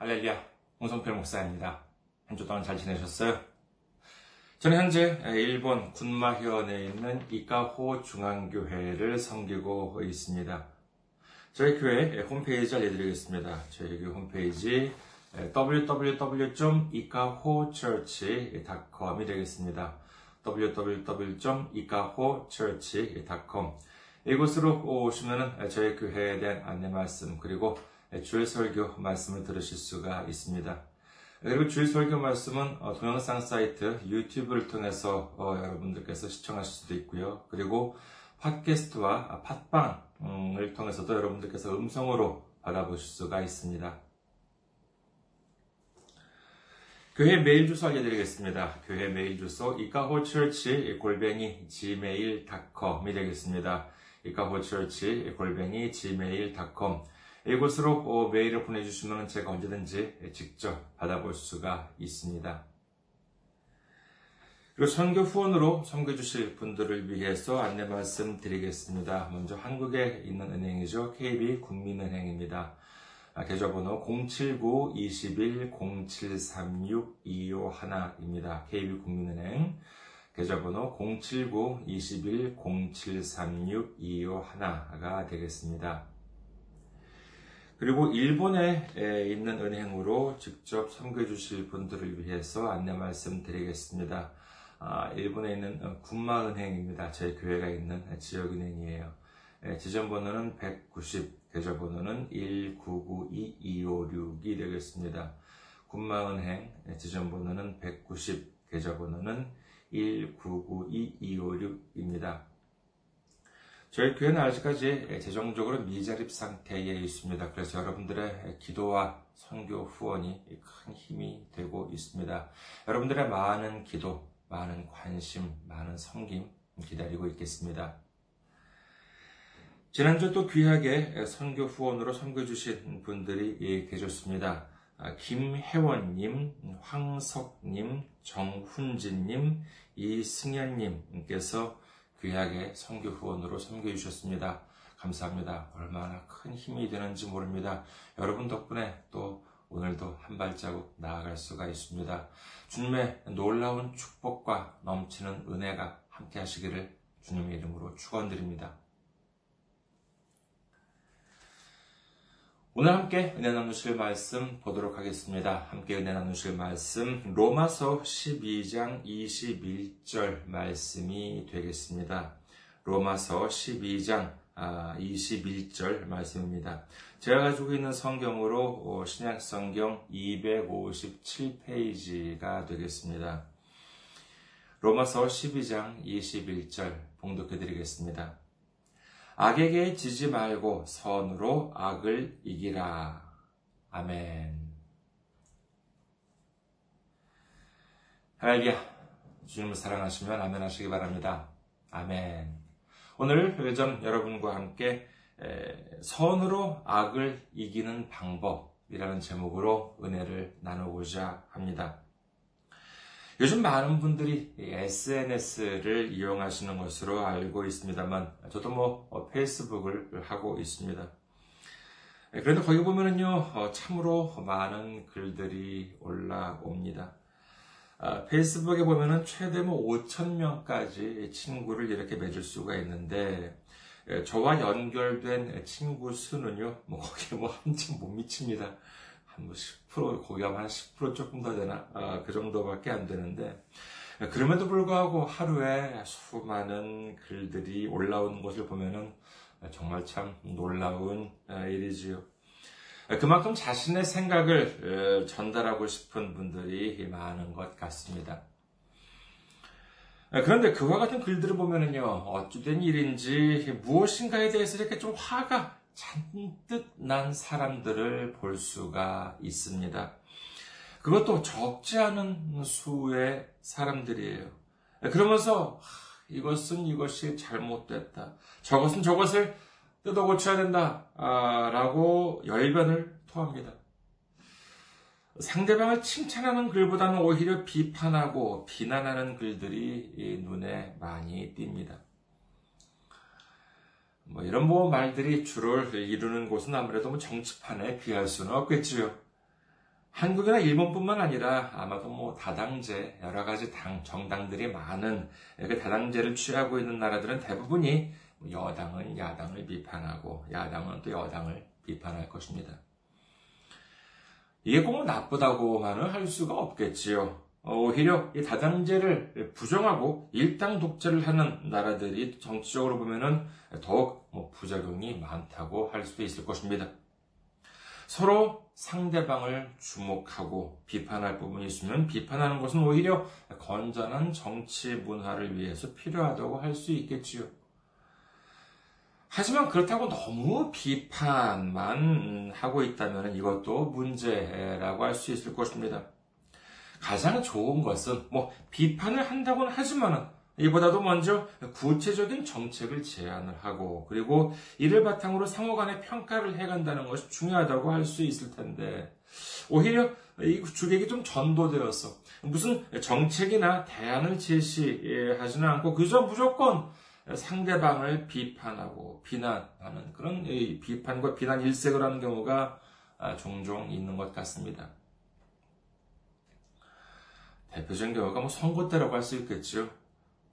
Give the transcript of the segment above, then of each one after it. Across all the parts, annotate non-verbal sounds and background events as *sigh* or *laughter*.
할렐루야, 홍성필 목사입니다. 한 주 동안 잘 지내셨어요? 저는 현재 일본 군마현에 있는 이카호 중앙교회를 섬기고 있습니다. 저희 교회 홈페이지 알려드리겠습니다. 저희 교회 홈페이지 www.ikahochurch.com이 되겠습니다. www.ikahochurch.com 이곳으로 오시면 저희 교회에 대한 안내 말씀 그리고 주일 설교 말씀을 들으실 수가 있습니다. 그리고 주일 설교 말씀은 동영상 사이트 유튜브를 통해서 여러분들께서 시청하실 수도 있고요. 그리고 팟캐스트와 팟빵을 통해서도 여러분들께서 음성으로 받아보실 수가 있습니다. 교회 메일 주소 알려드리겠습니다. 교회 메일 주소 이카호처치 골뱅이 gmail.com이 되겠습니다. 이카호처치 골뱅이 gmail.com 이곳으로 메일을 보내주시면 제가 언제든지 직접 받아볼 수가 있습니다. 그리고 선교 후원으로 섬겨주실 분들을 위해서 안내 말씀 드리겠습니다. 먼저 한국에 있는 은행이죠. KB 국민은행입니다. 계좌번호 079-21-0736-251입니다. KB 국민은행 계좌번호 079-21-0736-251가 되겠습니다. 그리고 일본에 있는 은행으로 직접 섬겨주실 분들을 위해서 안내 말씀 드리겠습니다. 일본에 있는 군마은행입니다. 저희 교회가 있는 지역은행이에요. 지점번호는 190, 계좌번호는 1992256이 되겠습니다. 군마은행 지점번호는 190, 계좌번호는 1992256입니다. 저희 교회는 아직까지 재정적으로 미자립 상태에 있습니다. 그래서 여러분들의 기도와 선교 후원이 큰 힘이 되고 있습니다. 여러분들의 많은 기도, 많은 관심, 많은 섬김 기다리고 있겠습니다. 지난주 또 귀하게 선교 후원으로 섬겨 주신 분들이 계셨습니다. 김혜원님, 황석님, 정훈진님, 이승현님께서 귀하게 선교 후원으로 섬겨 주셨습니다. 감사합니다. 얼마나 큰 힘이 되는지 모릅니다. 여러분 덕분에 또 오늘도 한 발자국 나아갈 수가 있습니다. 주님의 놀라운 축복과 넘치는 은혜가 함께 하시기를 주님의 이름으로 축원드립니다. 오늘 함께 은혜 나누실 말씀 보도록 하겠습니다. 함께 은혜 나누실 말씀 로마서 12장 21절 말씀이 되겠습니다. 로마서 12장 21절 말씀입니다. 제가 가지고 있는 성경으로 신약 성경 257페이지가 되겠습니다. 로마서 12장 21절 봉독해 드리겠습니다. 악에게 지지 말고 선으로 악을 이기라. 아멘. 할렐루야. 주님을 사랑하시면 아멘 하시기 바랍니다. 아멘. 오늘 회전 여러분과 함께 선으로 악을 이기는 방법이라는 제목으로 은혜를 나누고자 합니다. 요즘 많은 분들이 SNS를 이용하시는 것으로 알고 있습니다만, 저도 뭐 어, 페이스북을 하고 있습니다. 예, 그런데 거기 보면은요, 어, 참으로 많은 글들이 올라옵니다. 아, 페이스북에 보면은 최대 뭐 5천 명까지 친구를 이렇게 맺을 수가 있는데, 예, 저와 연결된 친구 수는요, 뭐 거기에 뭐 한참 못 미칩니다. 한 10% 거기 하면 한 10% 조금 더 되나 아, 그 정도밖에 안 되는데 그럼에도 불구하고 하루에 수많은 글들이 올라오는 것을 보면은 정말 참 놀라운 아, 일이지요. 그만큼 자신의 생각을 전달하고 싶은 분들이 많은 것 같습니다. 그런데 그와 같은 글들을 보면은요, 어찌된 일인지 무엇인가에 대해서 이렇게 좀 화가 잔뜩 난 사람들을 볼 수가 있습니다. 그것도 적지 않은 수의 사람들이에요. 그러면서 이것은 이것이 잘못됐다. 저것은 저것을 뜯어 고쳐야 된다. 라고 열변을 토합니다. 상대방을 칭찬하는 글보다는 오히려 비판하고 비난하는 글들이 눈에 많이 띕니다. 뭐 이런 뭐 말들이 주를 이루는 곳은 아무래도 뭐 정치판에 비할 수는 없겠지요. 한국이나 일본뿐만 아니라 아마도 뭐 다당제 여러 가지 당 정당들이 많은 그 다당제를 취하고 있는 나라들은 대부분이 여당은 야당을 비판하고 야당은 또 여당을 비판할 것입니다. 이게 꼭 나쁘다고만은 할 수가 없겠지요. 오히려 이 다당제를 부정하고 일당 독재를 하는 나라들이 정치적으로 보면은 더욱 뭐 부작용이 많다고 할 수도 있을 것입니다. 서로 상대방을 주목하고 비판할 부분이 있으면 비판하는 것은 오히려 건전한 정치 문화를 위해서 필요하다고 할 수 있겠지요. 하지만 그렇다고 너무 비판만 하고 있다면 이것도 문제라고 할 수 있을 것입니다. 가장 좋은 것은 뭐 비판을 한다고는 하지만은 이보다도 먼저 구체적인 정책을 제안을 하고 그리고 이를 바탕으로 상호 간의 평가를 해간다는 것이 중요하다고 할 수 있을 텐데 오히려 이 주객이 좀 전도되어서 무슨 정책이나 대안을 제시하지는 않고 그저 무조건 상대방을 비판하고 비난하는 그런 비판과 비난 일색을 하는 경우가 종종 있는 것 같습니다. 대표적인 경우가 뭐 선거 때라고 할 수 있겠죠.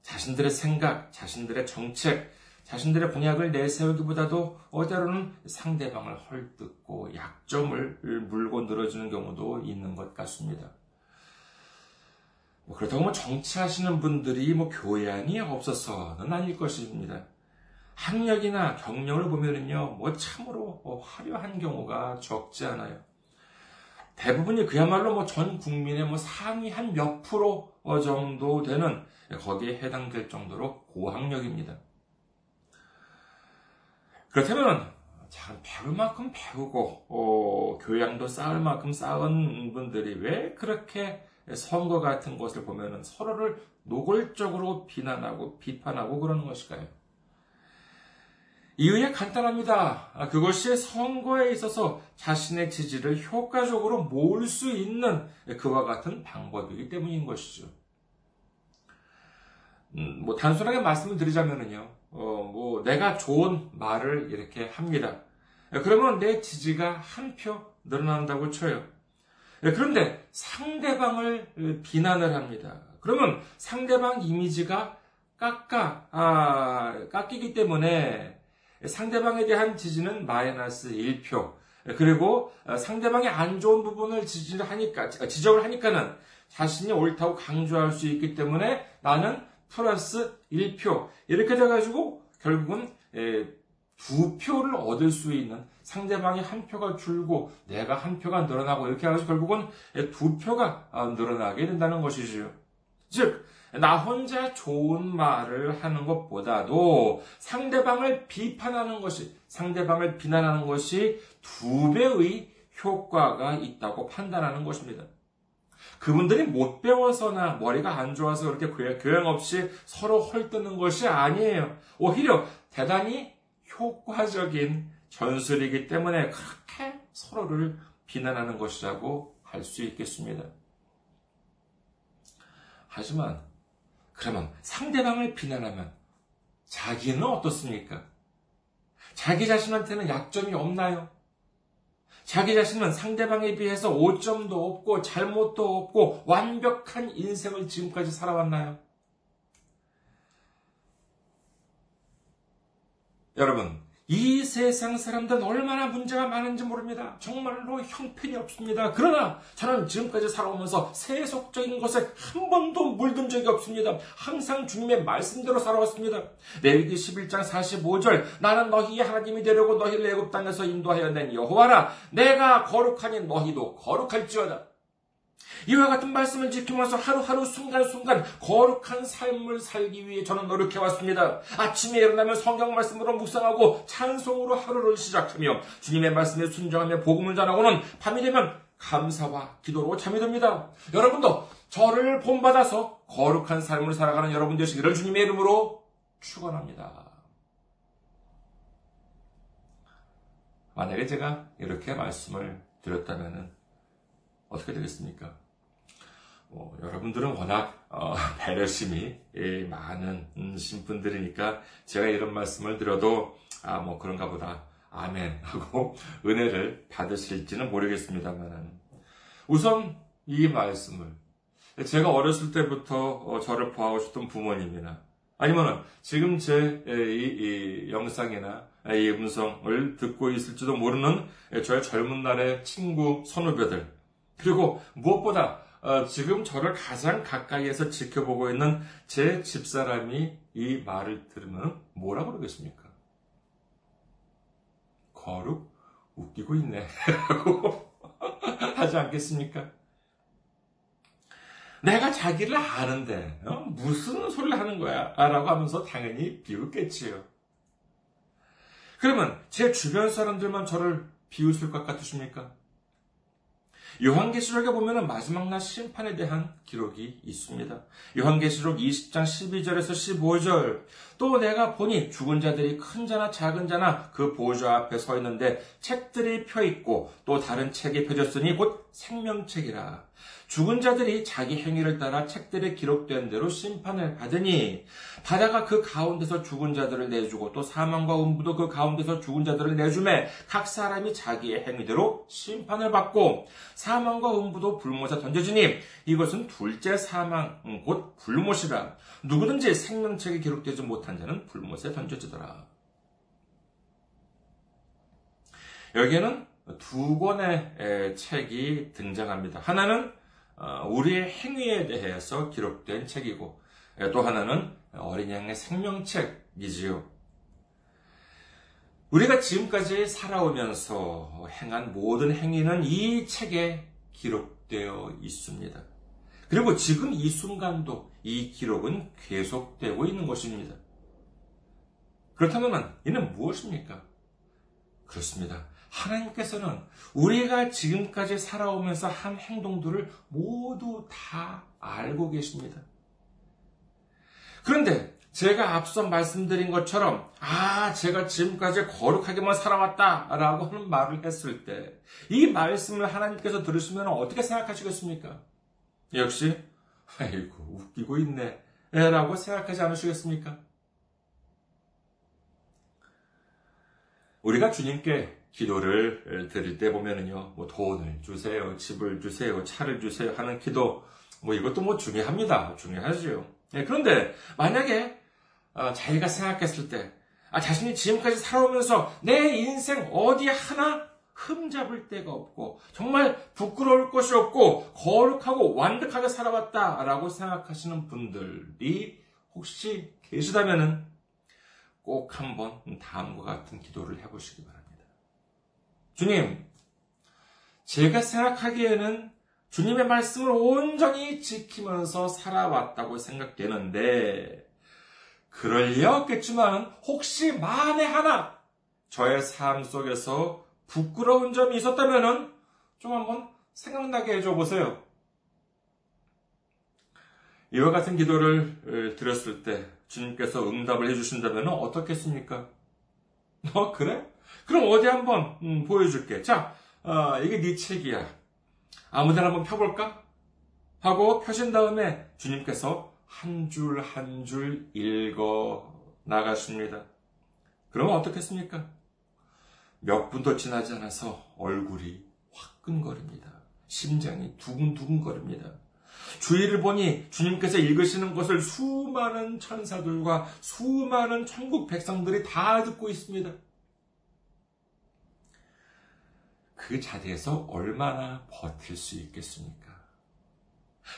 자신들의 생각, 자신들의 정책, 자신들의 공약을 내세우기보다도 어때로는 상대방을 헐뜯고 약점을 물고 늘어지는 경우도 있는 것 같습니다. 뭐 그렇다고 뭐 정치하시는 분들이 뭐 교양이 없어서는 아닐 것입니다. 학력이나 경력을 보면은요, 뭐 참으로 뭐 화려한 경우가 적지 않아요. 대부분이 그야말로 뭐 전 국민의 뭐 상위 한 몇 프로 정도 되는 거기에 해당될 정도로 고학력입니다. 그렇다면 참 배울 만큼 배우고 어, 교양도 쌓을 만큼 쌓은 분들이 왜 그렇게 선거 같은 것을 보면 서로를 노골적으로 비난하고 비판하고 그러는 것일까요? 이유야 간단합니다. 아, 그것이 선거에 있어서 자신의 지지를 효과적으로 모을 수 있는 그와 같은 방법이기 때문인 것이죠. 음, 뭐 단순하게 말씀을 드리자면요, 어, 뭐 내가 좋은 말을 이렇게 합니다. 그러면 내 지지가 한 표 늘어난다고 쳐요. 그런데 상대방을 비난을 합니다. 그러면 상대방 이미지가 깎아 아, 깎이기 때문에 상대방에 대한 지지는 마이너스 1표. 그리고 상대방의 안 좋은 부분을 지지를 하니까, 지적을 하니까는 자신이 옳다고 강조할 수 있기 때문에 나는 플러스 1표. 이렇게 돼가지고 결국은 두 표를 얻을 수 있는 상대방이 한 표가 줄고 내가 한 표가 늘어나고 이렇게 해가지고 결국은 두 표가 늘어나게 된다는 것이지요. 즉, 나 혼자 좋은 말을 하는 것보다도 상대방을 비판하는 것이, 상대방을 비난하는 것이 두 배의 효과가 있다고 판단하는 것입니다. 그분들이 못 배워서나 머리가 안 좋아서 그렇게 교양 없이 서로 헐뜯는 것이 아니에요. 오히려 대단히 효과적인 전술이기 때문에 그렇게 서로를 비난하는 것이라고 할 수 있겠습니다. 하지만 그러면 상대방을 비난하면 자기는 어떻습니까? 자기 자신한테는 약점이 없나요? 자기 자신은 상대방에 비해서 오점도 없고 잘못도 없고 완벽한 인생을 지금까지 살아왔나요? 여러분, 이 세상 사람들은 얼마나 문제가 많은지 모릅니다. 정말로 형편이 없습니다. 그러나 저는 지금까지 살아오면서 세속적인 것에 한 번도 물든 적이 없습니다. 항상 주님의 말씀대로 살아왔습니다. 레위기 11장 45절 나는 너희의 하나님이 되려고 너희를 애굽 땅에서 인도하여 낸 여호와라 내가 거룩하니 너희도 거룩할지어다. 이와 같은 말씀을 지키면서 하루하루 순간순간 거룩한 삶을 살기 위해 저는 노력해왔습니다. 아침에 일어나면 성경 말씀으로 묵상하고 찬송으로 하루를 시작하며 주님의 말씀에 순종하며 복음을 전하고는 밤이 되면 감사와 기도로 잠이 듭니다. 여러분도 저를 본받아서 거룩한 삶을 살아가는 여러분 되시기를 주님의 이름으로 축원합니다. 만약에 제가 이렇게 말씀을 드렸다면 어떻게 되겠습니까? 뭐, 여러분들은 워낙 어, *laughs* 배려심이 예, 많은 음, 신분들이니까 제가 이런 말씀을 드려도 아 뭐 그런가 보다. 아멘 하고 *laughs* 은혜를 받으실지는 모르겠습니다만 우선 이 말씀을. 제가 어렸을 때부터 어, 저를 보아오셨던 부모님이나 아니면 지금 제 이 영상이나 이 음성을 듣고 있을지도 모르는 저의 젊은 날의 친구, 선후배들, 그리고 무엇보다 어, 지금 저를 가장 가까이에서 지켜보고 있는 제 집사람이 이 말을 들으면 뭐라고 그러겠습니까? 거룩 웃기고 있네. 라고 *laughs* 하지 않겠습니까? 내가 자기를 아는데 어? 무슨 소리를 하는 거야? 라고 하면서 당연히 비웃겠지요. 그러면 제 주변 사람들만 저를 비웃을 것 같으십니까? 요한계시록에 보면 마지막 날 심판에 대한 기록이 있습니다. 요한계시록 20장 12절에서 15절. 또 내가 보니 죽은 자들이 큰 자나 작은 자나 그 보좌 앞에 서 있는데 책들이 펴 있고 또 다른 책이 펴졌으니 곧 생명책이라. 죽은 자들이 자기 행위를 따라 책들에 기록된 대로 심판을 받으니 바다가 그 가운데서 죽은 자들을 내주고 또 사망과 음부도 그 가운데서 죽은 자들을 내주매 각 사람이 자기의 행위대로 심판을 받고 사망과 음부도 불못에 던져지니 이것은 둘째 사망 음, 곧 불못이라 누구든지 생명책에 기록되지 못한 자는 불못에 던져지더라. 여기에는 두 권의 책이 등장합니다. 하나는 어, 우리의 행위에 대해서 기록된 책이고 예, 또 하나는 어린 양의 생명책이지요. 우리가 지금까지 살아오면서 행한 모든 행위는 이 책에 기록되어 있습니다. 그리고 지금 이 순간도 이 기록은 계속되고 있는 것입니다. 그렇다면 이는 무엇입니까? 그렇습니다. 하나님께서는 우리가 지금까지 살아오면서 한 행동들을 모두 다 알고 계십니다. 그런데 제가 앞서 말씀드린 것처럼, 아, 제가 지금까지 거룩하게만 살아왔다, 라고 하는 말을 했을 때, 이 말씀을 하나님께서 들으시면 어떻게 생각하시겠습니까? 역시, 아이고, 웃기고 있네, 라고 생각하지 않으시겠습니까? 우리가 주님께 기도를 드릴 때 보면은요, 뭐 돈을 주세요, 집을 주세요, 차를 주세요 하는 기도, 뭐 이것도 뭐 중요합니다. 중요하죠. 네, 그런데 만약에 어, 자기가 생각했을 때, 아, 자신이 지금까지 살아오면서 내 인생 어디 하나 흠잡을 데가 없고, 정말 부끄러울 것이 없고, 거룩하고 완벽하게 살아왔다라고 생각하시는 분들이 혹시 계시다면은 꼭 한번 다음과 같은 기도를 해보시기 바랍니다. 주님, 제가 생각하기에는 주님의 말씀을 온전히 지키면서 살아왔다고 생각되는데, 그럴 리 없겠지만, 혹시 만에 하나 저의 삶 속에서 부끄러운 점이 있었다면, 좀 한번 생각나게 해줘 보세요. 이와 같은 기도를 드렸을 때 주님께서 응답을 해주신다면 어떻겠습니까? 어, 그래? 그럼 어디 한번 음, 보여줄게. 자, 어, 이게 네 책이야. 아무데나 한번 펴볼까? 하고 펴신 다음에 주님께서 한 줄 한 줄 읽어 나가십니다. 그러면 어떻겠습니까? 몇 분도 지나지 않아서 얼굴이 화끈거립니다. 심장이 두근두근거립니다. 주의를 보니 주님께서 읽으시는 것을 수많은 천사들과 수많은 천국 백성들이 다 듣고 있습니다. 그 자리에서 얼마나 버틸 수 있겠습니까?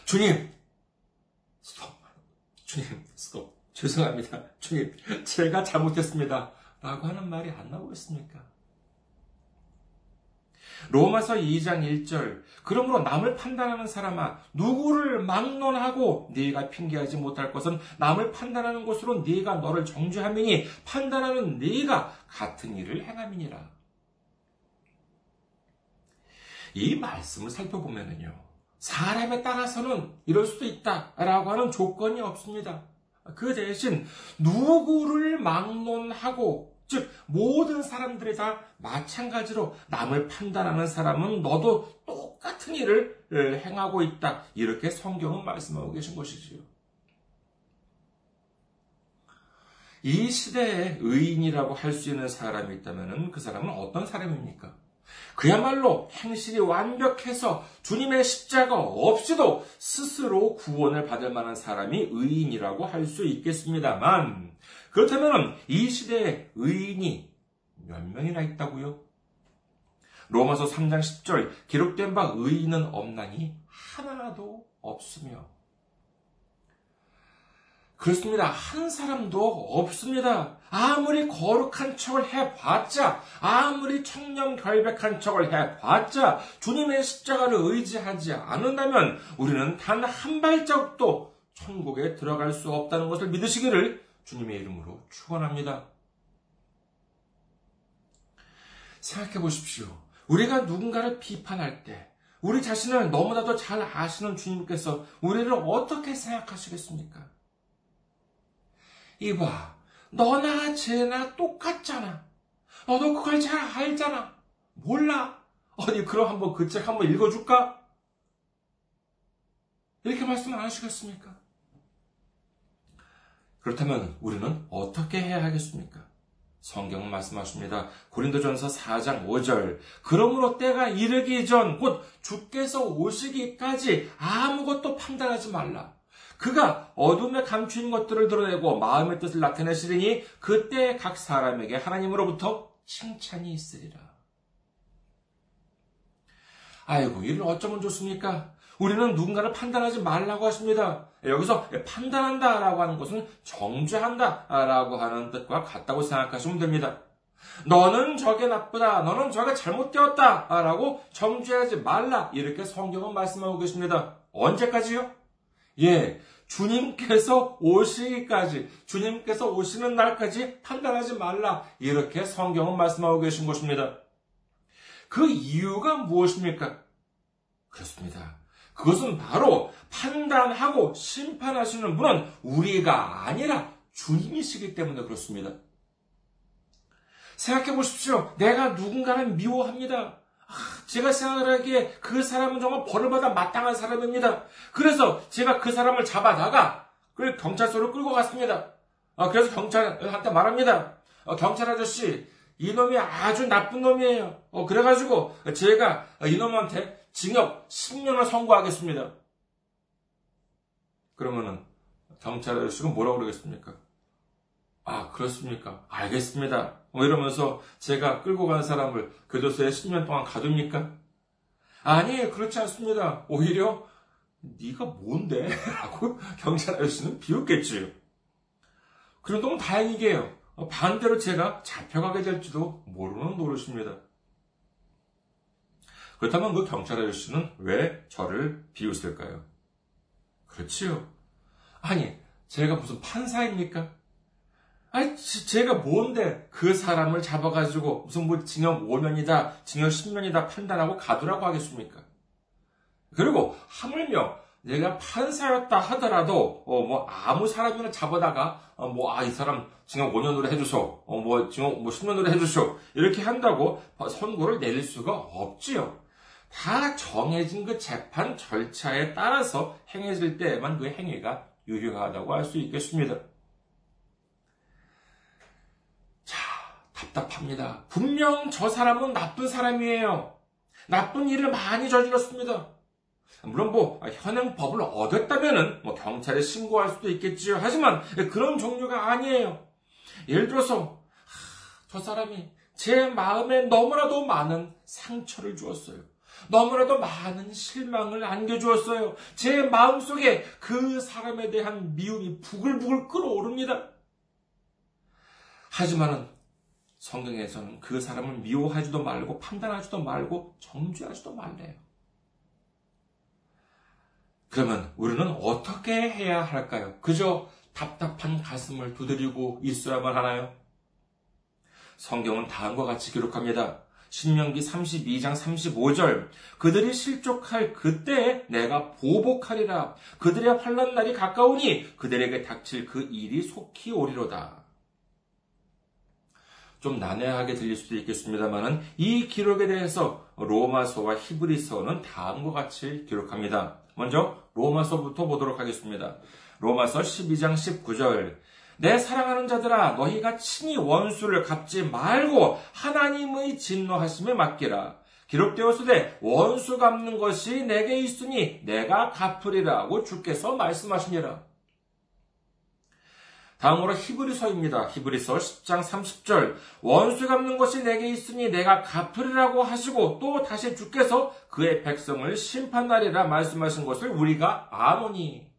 주님! 스톱! 주님, 스톱! 죄송합니다. 주님, 제가 잘못했습니다. 라고 하는 말이 안 나오겠습니까? 로마서 2장 1절 그러므로 남을 판단하는 사람아 누구를 막론하고 네가 핑계하지 못할 것은 남을 판단하는 것으로 네가 너를 정죄함이니 판단하는 네가 같은 일을 행함이니라. 이 말씀을 살펴보면요. 사람에 따라서는 이럴 수도 있다라고 하는 조건이 없습니다. 그 대신 누구를 막론하고 즉 모든 사람들이 다 마찬가지로 남을 판단하는 사람은 너도 똑같은 일을 행하고 있다. 이렇게 성경은 말씀하고 계신 것이지요. 이 시대에 의인이라고 할 수 있는 사람이 있다면 그 사람은 어떤 사람입니까? 그야말로 행실이 완벽해서 주님의 십자가 없이도 스스로 구원을 받을 만한 사람이 의인이라고 할 수 있겠습니다만, 그렇다면 이 시대에 의인이 몇 명이나 있다고요? 로마서 3장 10절 기록된 바 의인은 없나니 하나도 없으며 그렇습니다. 한 사람도 없습니다. 아무리 거룩한 척을 해봤자, 아무리 청렴 결백한 척을 해봤자, 주님의 십자가를 의지하지 않는다면 우리는 단 한 발짝도 천국에 들어갈 수 없다는 것을 믿으시기를 주님의 이름으로 축원합니다. 생각해 보십시오. 우리가 누군가를 비판할 때, 우리 자신을 너무나도 잘 아시는 주님께서 우리를 어떻게 생각하시겠습니까? 이봐, 너나 쟤나 똑같잖아. 너도 그걸 잘 알잖아. 몰라. 어디 그럼 한번 그 책 한번 읽어줄까? 이렇게 말씀 안 하시겠습니까? 그렇다면 우리는 어떻게 해야 하겠습니까? 성경은 말씀하십니다. 고린도전서 4장 5절. 그러므로 때가 이르기 전 곧 주께서 오시기까지 아무것도 판단하지 말라. 그가 어둠에 감추인 것들을 드러내고 마음의 뜻을 나타내시리니 그때 각 사람에게 하나님으로부터 칭찬이 있으리라. 아이고, 이를 어쩌면 좋습니까? 우리는 누군가를 판단하지 말라고 하십니다. 여기서 판단한다 라고 하는 것은 정죄한다 라고 하는 뜻과 같다고 생각하시면 됩니다. 너는 저게 나쁘다, 너는 저게 잘못되었다 라고 정죄하지 말라 이렇게 성경은 말씀하고 계십니다. 언제까지요? 예, 주님께서 오시기까지, 주님께서 오시는 날까지 판단하지 말라. 이렇게 성경은 말씀하고 계신 것입니다. 그 이유가 무엇입니까? 그렇습니다. 그것은 바로 판단하고 심판하시는 분은 우리가 아니라 주님이시기 때문에 그렇습니다. 생각해 보십시오. 내가 누군가를 미워합니다. 제가 생각을 하기에 그 사람은 정말 벌을 받아 마땅한 사람입니다. 그래서 제가 그 사람을 잡아다가 그걸 경찰서로 끌고 갔습니다. 어, 그래서 경찰한테 말합니다. 어, 경찰 아저씨, 이놈이 아주 나쁜 놈이에요. 어, 그래가지고 제가 이놈한테 징역 10년을 선고하겠습니다. 그러면은 경찰 아저씨가 뭐라고 그러겠습니까? 아, 그렇습니까? 알겠습니다. 뭐 이러면서 제가 끌고 간 사람을 교도소에 10년 동안 가둡니까? 아니, 그렇지 않습니다. 오히려 네가 뭔데? 라고 *laughs* 경찰 아저씨는 비웃겠지요. 그런 너무 다행이게요. 반대로 제가 잡혀가게 될지도 모르는 노릇입니다. 그렇다면 그 경찰 아저씨는 왜 저를 비웃을까요? 그렇지요. 아니, 제가 무슨 판사입니까? 아니, 제가 뭔데 그 사람을 잡아가지고 무슨 뭐 징역 5년이다, 징역 10년이다 판단하고 가두라고 하겠습니까? 그리고 하물며 내가 판사였다 하더라도 어, 뭐 아무 사람이나 잡아다가 어, 뭐아 이 사람 징역 5년으로 해주소, 어, 뭐 징역 뭐 10년으로 해주소 이렇게 한다고 선고를 내릴 수가 없지요. 다 정해진 그 재판 절차에 따라서 행해질 때에만 그 행위가 유효하다고 할 수 있겠습니다. 답답합니다. 분명 저 사람은 나쁜 사람이에요. 나쁜 일을 많이 저질렀습니다. 물론 뭐 현행 법을 어겼다면은 뭐 경찰에 신고할 수도 있겠지요. 하지만 그런 종류가 아니에요. 예를 들어서 저 사람이 제 마음에 너무나도 많은 상처를 주었어요. 너무나도 많은 실망을 안겨주었어요. 제 마음속에 그 사람에 대한 미움이 부글부글 끓어오릅니다. 하지만은 성경에서는 그 사람을 미워하지도 말고 판단하지도 말고 정죄하지도 말래요. 그러면 우리는 어떻게 해야 할까요? 그저 답답한 가슴을 두드리고 있어야만 하나요? 성경은 다음과 같이 기록합니다. 신명기 32장 35절 그들이 실족할 그때에 내가 보복하리라 그들의 환란 날이 가까우니 그들에게 닥칠 그 일이 속히 오리로다. 좀 난해하게 들릴 수도 있겠습니다만은 이 기록에 대해서 로마서와 히브리서는 다음과 같이 기록합니다. 먼저 로마서부터 보도록 하겠습니다. 로마서 12장 19절 내 사랑하는 자들아 너희가 친히 원수를 갚지 말고 하나님의 진노하심에 맡기라. 기록되었으되 원수 갚는 것이 내게 있으니 내가 갚으리라고 주께서 말씀하시니라. 다음으로 히브리서입니다. 히브리서 10장 30절. 원수 갚는 것이 내게 있으니 내가 갚으리라고 하시고 또 다시 주께서 그의 백성을 심판하리라 말씀하신 것을 우리가 아노니.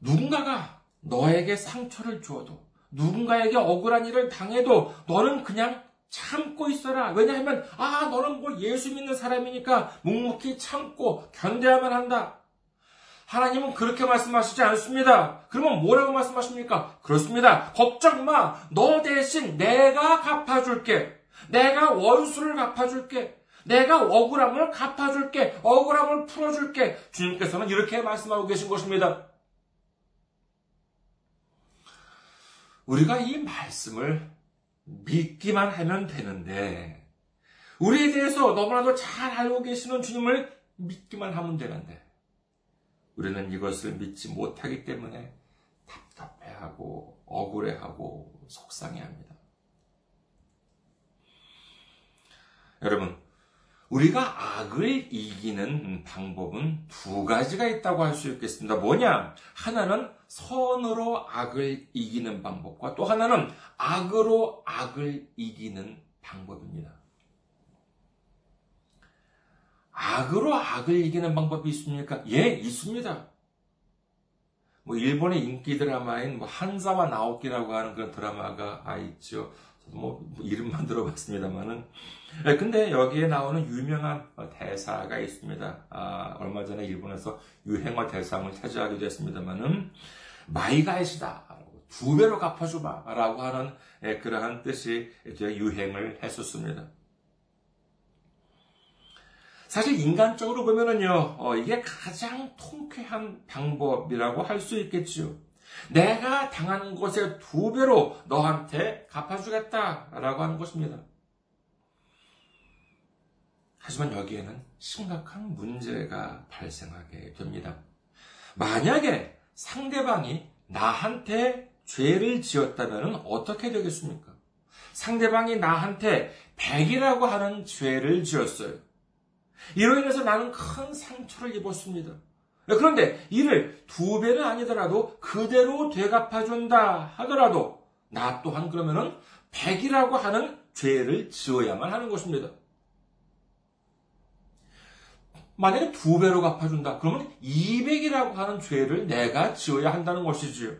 누군가가 너에게 상처를 주어도 누군가에게 억울한 일을 당해도 너는 그냥 참고 있어라. 왜냐하면 아 너는 뭐 예수 믿는 사람이니까 묵묵히 참고 견뎌야만 한다. 하나님은 그렇게 말씀하시지 않습니다. 그러면 뭐라고 말씀하십니까? 그렇습니다. 걱정 마. 너 대신 내가 갚아줄게. 내가 원수를 갚아줄게. 내가 억울함을 갚아줄게. 억울함을 풀어줄게. 주님께서는 이렇게 말씀하고 계신 것입니다. 우리가 이 말씀을 믿기만 하면 되는데, 우리에 대해서 너무나도 잘 알고 계시는 주님을 믿기만 하면 되는데, 우리는 이것을 믿지 못하기 때문에 답답해하고 억울해하고 속상해합니다. 여러분, 우리가 악을 이기는 방법은 두 가지가 있다고 할 수 있겠습니다. 뭐냐? 하나는 선으로 악을 이기는 방법과 또 하나는 악으로 악을 이기는 방법입니다. 악으로 악을 이기는 방법이 있습니까? 예, 있습니다. 뭐 일본의 인기 드라마인 뭐 한사와 나오키라고 하는 그런 드라마가 아 있죠. 저도 뭐 이름만 *laughs* 들어봤습니다만은. 예, 근데 여기에 나오는 유명한 대사가 있습니다. 아, 얼마 전에 일본에서 유행어 대상을 차지하기도 했습니다만은 마이가이시다. 두 배로 갚아주마. 라고 하는 예, 그러한 뜻이 유행을 했었습니다. 사실 인간적으로 보면은요, 어, 이게 가장 통쾌한 방법이라고 할 수 있겠지요. 내가 당하는 것의 두 배로 너한테 갚아주겠다라고 하는 것입니다. 하지만 여기에는 심각한 문제가 발생하게 됩니다. 만약에 상대방이 나한테 죄를 지었다면 어떻게 되겠습니까? 상대방이 나한테 백이라고 하는 죄를 지었어요. 이로 인해서 나는 큰 상처를 입었습니다. 그런데 이를 두 배는 아니더라도 그대로 되갚아준다 하더라도 나 또한 그러면은 백이라고 하는 죄를 지어야만 하는 것입니다. 만약에 두 배로 갚아준다. 그러면 200이라고 하는 죄를 내가 지어야 한다는 것이지요.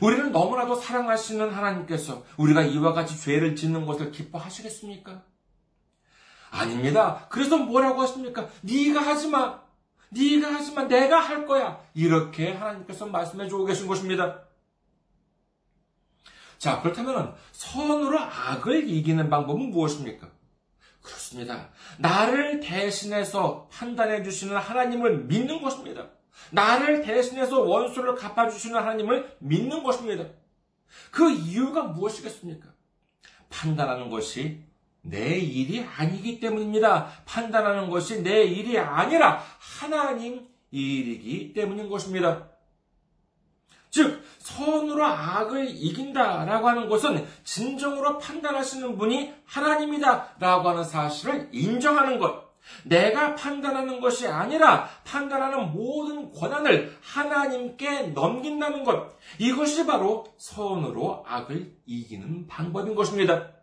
우리를 너무나도 사랑하시는 하나님께서 우리가 이와 같이 죄를 짓는 것을 기뻐하시겠습니까? 아닙니다. 그래서 뭐라고 하십니까? 네가 하지 마. 네가 하지 마. 내가 할 거야. 이렇게 하나님께서 말씀해 주고 계신 것입니다. 자, 그렇다면 선으로 악을 이기는 방법은 무엇입니까? 그렇습니다. 나를 대신해서 판단해 주시는 하나님을 믿는 것입니다. 나를 대신해서 원수를 갚아주시는 하나님을 믿는 것입니다. 그 이유가 무엇이겠습니까? 판단하는 것이 내 일이 아니기 때문입니다. 판단하는 것이 내 일이 아니라 하나님 일이기 때문인 것입니다. 즉, 선으로 악을 이긴다 라고 하는 것은 진정으로 판단하시는 분이 하나님이다 라고 하는 사실을 인정하는 것. 내가 판단하는 것이 아니라 판단하는 모든 권한을 하나님께 넘긴다는 것. 이것이 바로 선으로 악을 이기는 방법인 것입니다.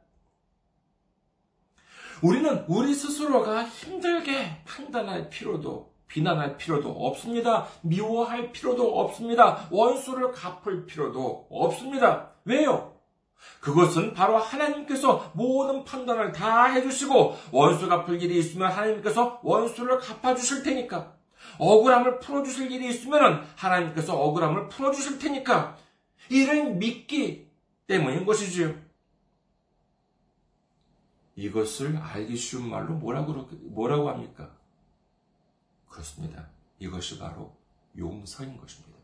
우리는 우리 스스로가 힘들게 판단할 필요도 비난할 필요도 없습니다. 미워할 필요도 없습니다. 원수를 갚을 필요도 없습니다. 왜요? 그것은 바로 하나님께서 모든 판단을 다 해주시고 원수 갚을 일이 있으면 하나님께서 원수를 갚아주실 테니까 억울함을 풀어주실 일이 있으면 하나님께서 억울함을 풀어주실 테니까 이를 믿기 때문인 것이지요. 이것을 알기 쉬운 말로 뭐라고, 뭐라고 합니까? 그렇습니다. 이것이 바로 용서인 것입니다.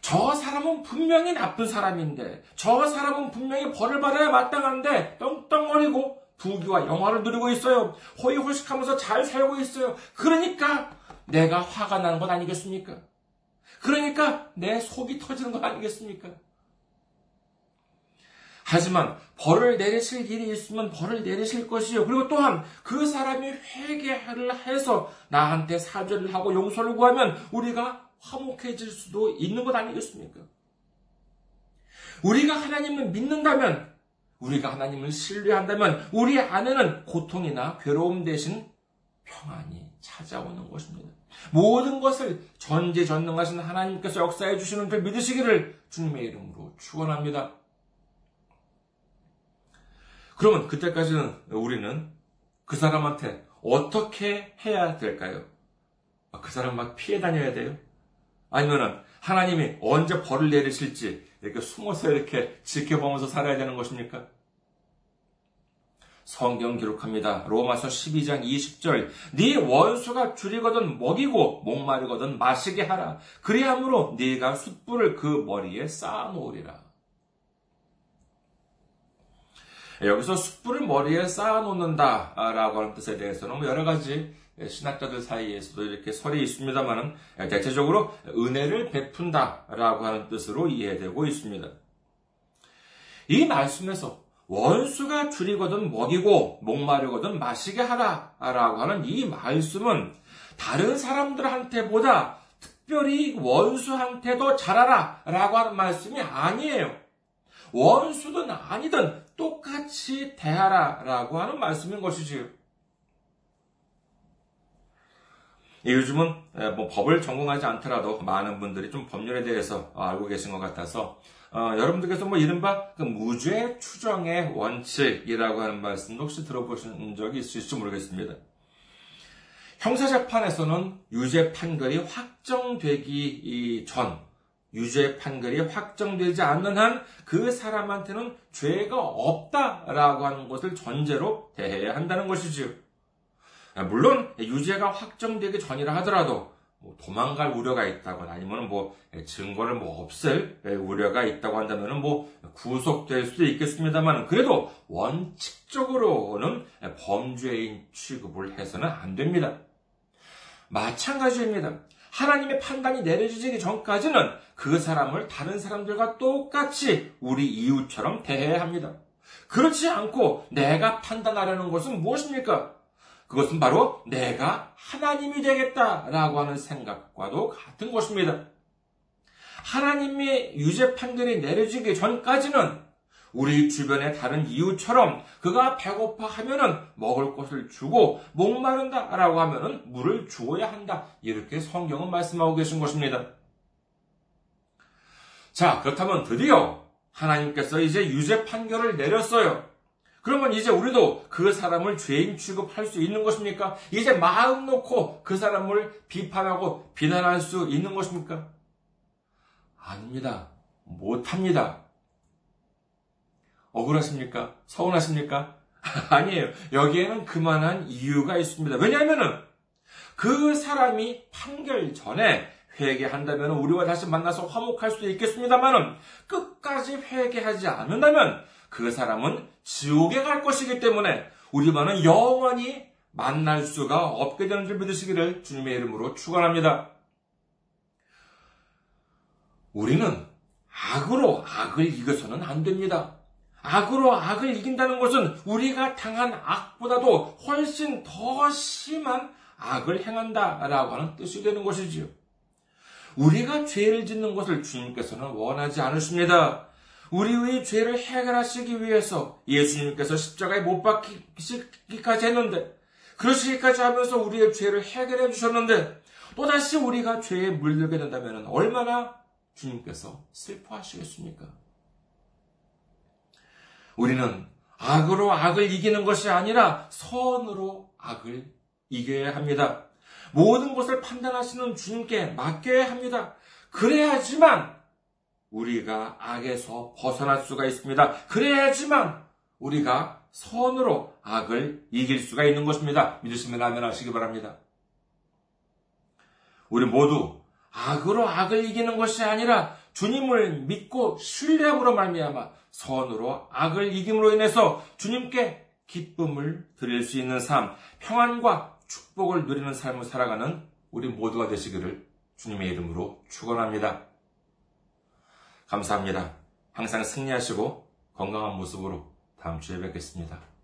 저 사람은 분명히 나쁜 사람인데, 저 사람은 분명히 벌을 받아야 마땅한데, 떵떵거리고 부귀와 영화를 누리고 있어요. 호의호식하면서 잘 살고 있어요. 그러니까 내가 화가 나는 것 아니겠습니까? 그러니까 내 속이 터지는 것 아니겠습니까? 하지만 벌을 내리실 일이 있으면 벌을 내리실 것이요. 그리고 또한 그 사람이 회개를 해서 나한테 사죄를 하고 용서를 구하면 우리가 화목해질 수도 있는 것 아니겠습니까? 우리가 하나님을 믿는다면, 우리가 하나님을 신뢰한다면 우리 안에는 고통이나 괴로움 대신 평안이 찾아오는 것입니다. 모든 것을 전지전능하신 하나님께서 역사해 주시는 줄 믿으시기를 주님의 이름으로 축원합니다. 그러면 그때까지는 우리는 그 사람한테 어떻게 해야 될까요? 아, 그 사람 막 피해 다녀야 돼요? 아니면은 하나님이 언제 벌을 내리실지 이렇게 숨어서 이렇게 지켜보면서 살아야 되는 것입니까? 성경 기록합니다. 로마서 12장 20절. 네 원수가 줄이거든 먹이고 목마르거든 마시게 하라. 그리함으로 네가 숯불을 그 머리에 쌓아 놓으리라. 여기서 숯불을 머리에 쌓아 놓는다라고 하는 뜻에 대해서는 뭐 여러 가지 신학자들 사이에서도 이렇게 설이 있습니다만은 대체적으로 은혜를 베푼다라고 하는 뜻으로 이해되고 있습니다. 이 말씀에서 원수가 줄이거든 먹이고 목마르거든 마시게 하라라고 하는 이 말씀은 다른 사람들한테보다 특별히 원수한테도 잘하라라고 하는 말씀이 아니에요. 원수든 아니든 똑같이 대하라라고 하는 말씀인 것이지요. 요즘은 뭐 법을 전공하지 않더라도 많은 분들이 좀 법률에 대해서 알고 계신 것 같아서 어, 여러분들께서 뭐 이른바 그 무죄 추정의 원칙이라고 하는 말씀도 혹시 들어보신 적이 있을지 모르겠습니다. 형사재판에서는 유죄 판결이 확정되기 전 유죄 판결이 확정되지 않는 한 그 사람한테는 죄가 없다라고 하는 것을 전제로 대해야 한다는 것이지요. 물론 유죄가 확정되기 전이라 하더라도 뭐 도망갈 우려가 있다거나 아니면 뭐 증거를 뭐 없앨 우려가 있다고 한다면 뭐 구속될 수도 있겠습니다만 그래도 원칙적으로는 범죄인 취급을 해서는 안 됩니다. 마찬가지입니다. 하나님의 판단이 내려지기 전까지는 그 사람을 다른 사람들과 똑같이 우리 이웃처럼 대해야 합니다. 그렇지 않고 내가 판단하려는 것은 무엇입니까? 그것은 바로 내가 하나님이 되겠다라고 하는 생각과도 같은 것입니다. 하나님의 유죄 판결이 내려지기 전까지는 우리 주변의 다른 이웃처럼 그가 배고파 하면은 먹을 것을 주고 목마른다라고 하면은 물을 주어야 한다. 이렇게 성경은 말씀하고 계신 것입니다. 자, 그렇다면 드디어 하나님께서 이제 유죄 판결을 내렸어요. 그러면 이제 우리도 그 사람을 죄인 취급할 수 있는 것입니까? 이제 마음 놓고 그 사람을 비판하고 비난할 수 있는 것입니까? 아닙니다. 못합니다. 억울하십니까? 서운하십니까? *laughs* 아니에요. 여기에는 그만한 이유가 있습니다. 왜냐하면은 그 사람이 판결 전에 회개한다면 우리와 다시 만나서 화목할 수도 있겠습니다만은 끝까지 회개하지 않는다면 그 사람은 지옥에 갈 것이기 때문에 우리만은 영원히 만날 수가 없게 되는 줄 믿으시기를 주님의 이름으로 축원합니다. 우리는 악으로 악을 이겨서는 안 됩니다. 악으로 악을 이긴다는 것은 우리가 당한 악보다도 훨씬 더 심한 악을 행한다라고 하는 뜻이 되는 것이지요. 우리가 죄를 짓는 것을 주님께서는 원하지 않으십니다. 우리의 죄를 해결하시기 위해서 예수님께서 십자가에 못 박히기까지 했는데, 그러시기까지 하면서 우리의 죄를 해결해 주셨는데, 또다시 우리가 죄에 물들게 된다면 얼마나 주님께서 슬퍼하시겠습니까? 우리는 악으로 악을 이기는 것이 아니라 선으로 악을 이겨야 합니다. 모든 것을 판단하시는 주님께 맡겨야 합니다. 그래야지만 우리가 악에서 벗어날 수가 있습니다. 그래야지만 우리가 선으로 악을 이길 수가 있는 것입니다. 믿으시면 아멘 하시기 바랍니다. 우리 모두 악으로 악을 이기는 것이 아니라 주님을 믿고 신뢰함으로 말미암아 선으로 악을 이김으로 인해서 주님께 기쁨을 드릴 수 있는 삶, 평안과 축복을 누리는 삶을 살아가는 우리 모두가 되시기를 주님의 이름으로 축원합니다. 감사합니다. 항상 승리하시고 건강한 모습으로 다음 주에 뵙겠습니다.